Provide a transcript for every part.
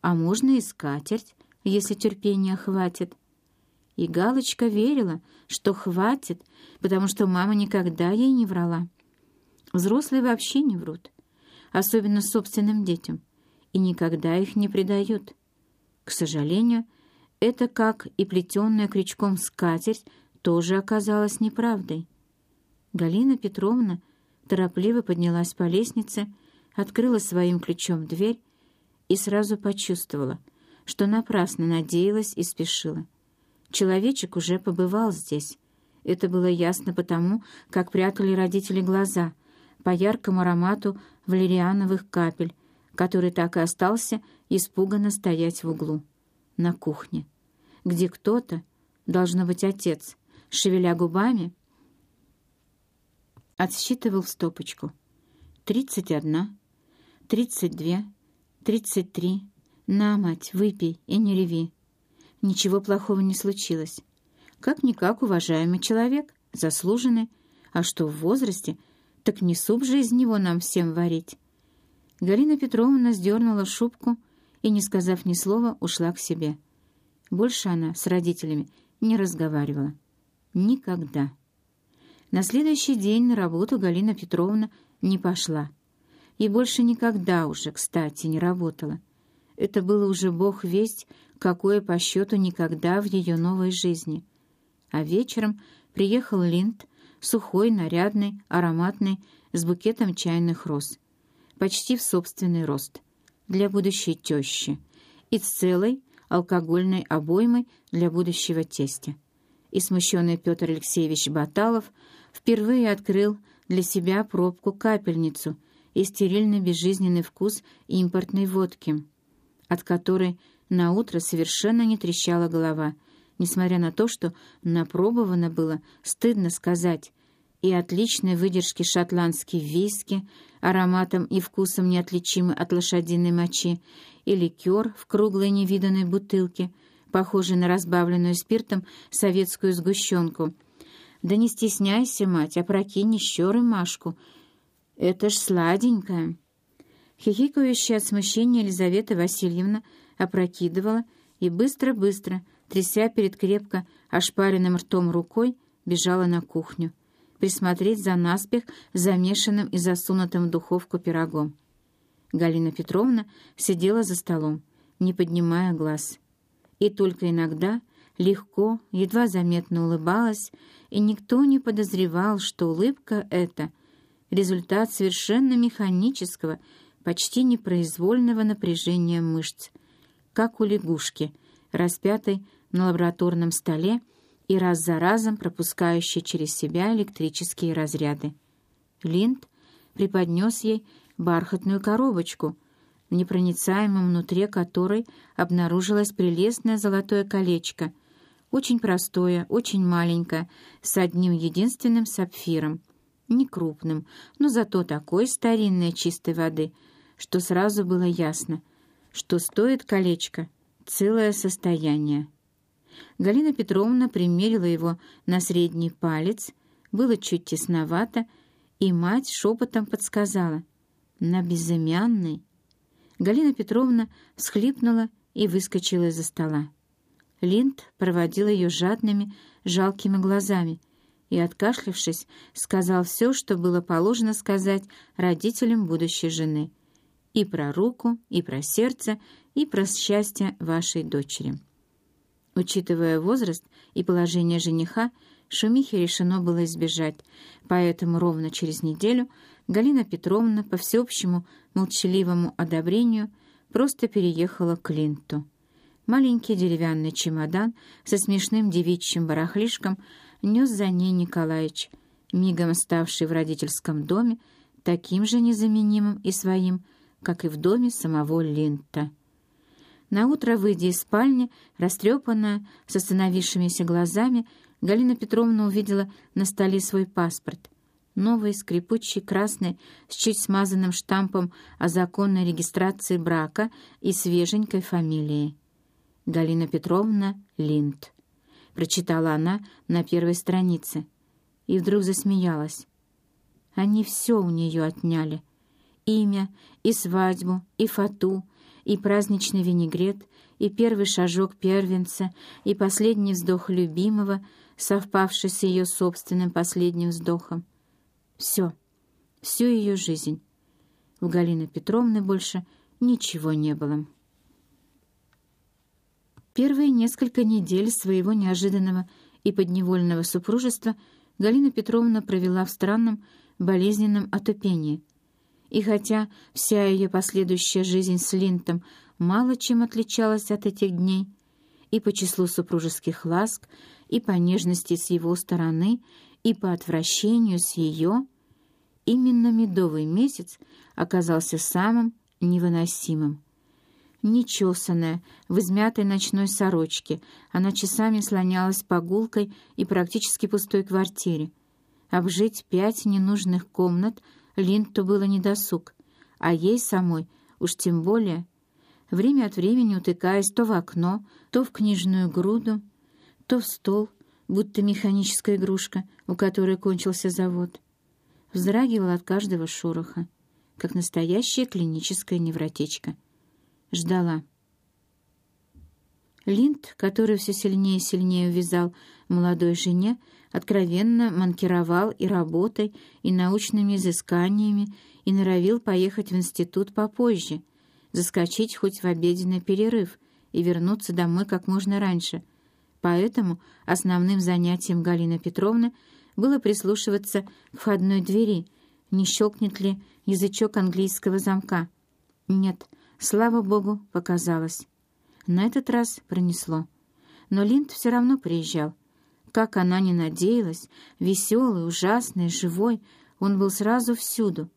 а можно и скатерть, если терпения хватит. И Галочка верила, что хватит, потому что мама никогда ей не врала. Взрослые вообще не врут, особенно собственным детям, и никогда их не предают. К сожалению, это, как и плетенная крючком скатерть, тоже оказалось неправдой. Галина Петровна торопливо поднялась по лестнице, открыла своим ключом дверь и сразу почувствовала, что напрасно надеялась и спешила. Человечек уже побывал здесь. Это было ясно потому, как прятали родители глаза по яркому аромату валериановых капель, который так и остался испуганно стоять в углу, на кухне, где кто-то, должно быть отец, шевеля губами, отсчитывал в стопочку. «Тридцать одна, тридцать две, тридцать три. На, мать, выпей и не реви. Ничего плохого не случилось. Как-никак уважаемый человек, заслуженный. А что в возрасте, так не суп же из него нам всем варить». Галина Петровна сдернула шубку и, не сказав ни слова, ушла к себе. Больше она с родителями не разговаривала. Никогда. На следующий день на работу Галина Петровна не пошла. И больше никогда уже, кстати, не работала. Это было уже бог весть, какое по счету никогда в ее новой жизни. А вечером приехал Линд, сухой, нарядный, ароматный, с букетом чайных роз. Почти в собственный рост. Для будущей тещи. И с целой алкогольной обоймой для будущего тестя. И смущенный Петр Алексеевич Баталов — впервые открыл для себя пробку-капельницу и стерильный безжизненный вкус импортной водки, от которой на утро совершенно не трещала голова, несмотря на то, что напробовано было, стыдно сказать, и отличной выдержки шотландские виски, ароматом и вкусом неотличимы от лошадиной мочи, и ликер в круглой невиданной бутылке, похожей на разбавленную спиртом советскую сгущенку — да не стесняйся, мать, опрокинь еще рымашку. Это ж сладенькая. Хихикающая от смущения Елизавета Васильевна опрокидывала и быстро-быстро, тряся перед крепко ошпаренным ртом рукой, бежала на кухню, присмотреть за наспех замешанным и засунутым в духовку пирогом. Галина Петровна сидела за столом, не поднимая глаз. И только иногда легко, едва заметно улыбалась, и никто не подозревал, что улыбка эта — результат совершенно механического, почти непроизвольного напряжения мышц, как у лягушки, распятой на лабораторном столе и раз за разом пропускающей через себя электрические разряды. Линд преподнес ей бархатную коробочку, в непроницаемом внутри которой обнаружилось прелестное золотое колечко — очень простое, очень маленькое, с одним единственным сапфиром. Не крупным, но зато такой старинной чистой воды, что сразу было ясно, что стоит колечко целое состояние. Галина Петровна примерила его на средний палец, было чуть тесновато, и мать шепотом подсказала «На безымянный». Галина Петровна всхлипнула и выскочила из-за стола. Линд проводил ее жадными, жалкими глазами и, откашлявшись, сказал все, что было положено сказать родителям будущей жены. И про руку, и про сердце, и про счастье вашей дочери. Учитывая возраст и положение жениха, шумихи решено было избежать, поэтому ровно через неделю Галина Петровна по всеобщему молчаливому одобрению просто переехала к Линту. Маленький деревянный чемодан со смешным девичьим барахлишком нес за ней Николаич, мигом ставший в родительском доме таким же незаменимым и своим, как и в доме самого Линта. Наутро, выйдя из спальни, растрепанная, с остановившимися глазами, Галина Петровна увидела на столе свой паспорт. Новый, скрипучий, красный, с чуть смазанным штампом о законной регистрации брака и свеженькой фамилией. Галина Петровна Линд. Прочитала она на первой странице и вдруг засмеялась. Они все у нее отняли. Имя, и свадьбу, и фату, и праздничный винегрет, и первый шажок первенца, и последний вздох любимого, совпавший с ее собственным последним вздохом. Все, всю ее жизнь. У Галины Петровны больше ничего не было. Первые несколько недель своего неожиданного и подневольного супружества Галина Петровна провела в странном болезненном отупении. И хотя вся ее последующая жизнь с Линтом мало чем отличалась от этих дней, и по числу супружеских ласк, и по нежности с его стороны, и по отвращению с ее, именно медовый месяц оказался самым невыносимым. Нечесанная, в измятой ночной сорочке, она часами слонялась по гулкой и практически пустой квартире. Обжить пять ненужных комнат Линту было недосуг, а ей самой уж тем более, время от времени утыкаясь то в окно, то в книжную груду, то в стол, будто механическая игрушка, у которой кончился завод. Вздрагивала от каждого шороха, как настоящая клиническая невротичка. Ждала. Линд, который все сильнее и сильнее увязал молодой жене, откровенно манкировал и работой, и научными изысканиями, и норовил поехать в институт попозже, заскочить хоть в обеденный перерыв и вернуться домой как можно раньше. Поэтому основным занятием Галины Петровны было прислушиваться к входной двери, не щелкнет ли язычок английского замка. Нет, слава богу, показалось. На этот раз пронесло. Но Линд все равно приезжал. Как она ни надеялась, веселый, ужасный, живой, он был сразу всюду.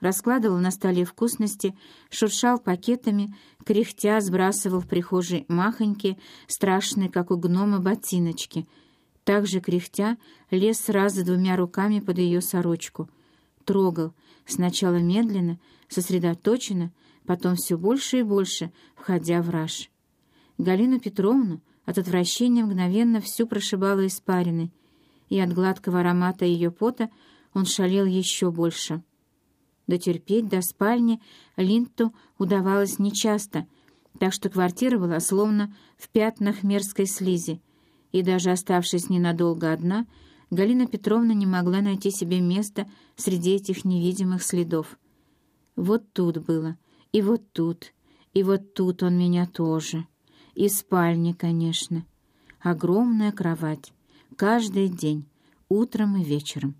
Раскладывал на столе вкусности, шуршал пакетами, кряхтя сбрасывал в прихожей махоньки, страшные, как у гнома, ботиночки. Также кряхтя лез сразу двумя руками под ее сорочку. Трогал, сначала медленно, сосредоточенно, потом все больше и больше, входя в раж. Галину Петровну от отвращения мгновенно всю прошибало испариной, и от гладкого аромата ее пота он шалел еще больше. Дотерпеть до спальни Линту удавалось нечасто, так что квартира была словно в пятнах мерзкой слизи, и даже оставшись ненадолго одна, Галина Петровна не могла найти себе места среди этих невидимых следов. Вот тут было, и вот тут, и вот тут он меня тоже. И спальня, конечно. Огромная кровать. Каждый день, утром и вечером.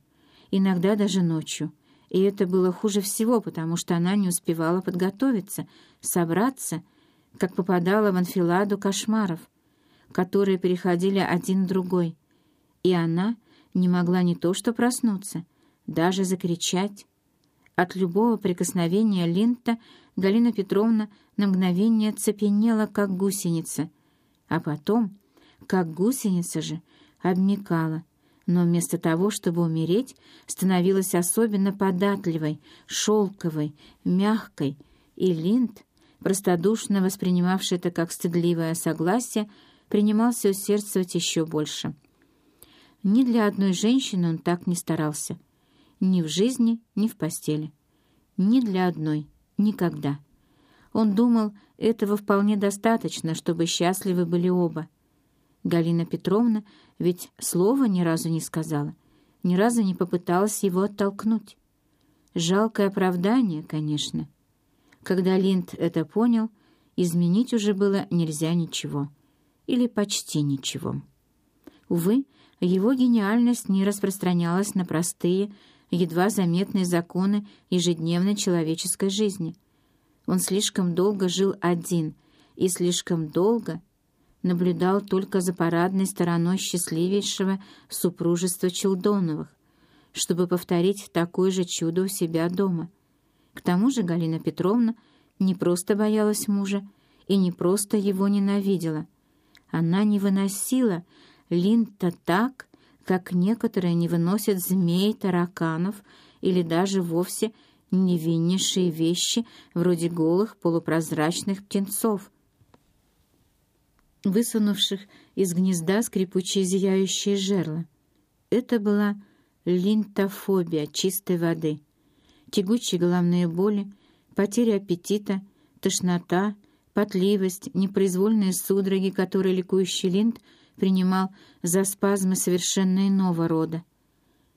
Иногда даже ночью. И это было хуже всего, потому что она не успевала подготовиться, собраться, как попадала в анфиладу кошмаров, которые переходили один в другой. И она не могла не то что проснуться, даже закричать. От любого прикосновения Линта Галина Петровна на мгновение цепенела, как гусеница, а потом, как гусеница же, обмекала, но вместо того, чтобы умереть, становилась особенно податливой, шелковой, мягкой, и Линд, простодушно воспринимавший это как стыдливое согласие, принимался усердствовать еще больше. Ни для одной женщины он так не старался. Ни в жизни, ни в постели. Ни для одной. Никогда. Он думал, этого вполне достаточно, чтобы счастливы были оба. Галина Петровна ведь слова ни разу не сказала, ни разу не попыталась его оттолкнуть. Жалкое оправдание, конечно. Когда Линд это понял, изменить уже было нельзя ничего. Или почти ничего. Увы, его гениальность не распространялась на простые, едва заметные законы ежедневной человеческой жизни. Он слишком долго жил один и слишком долго наблюдал только за парадной стороной счастливейшего супружества Челдоновых, чтобы повторить такое же чудо у себя дома. К тому же Галина Петровна не просто боялась мужа и не просто его ненавидела. Она не выносила Линта так, как некоторые не выносят змей, тараканов или даже вовсе невиннейшие вещи вроде голых полупрозрачных птенцов, высунувших из гнезда скрипучие зияющие жерла. Это была линтофобия чистой воды, тягучие головные боли, потеря аппетита, тошнота, потливость, непроизвольные судороги, которые ликующий Линд принимал за спазмы совершенно иного рода.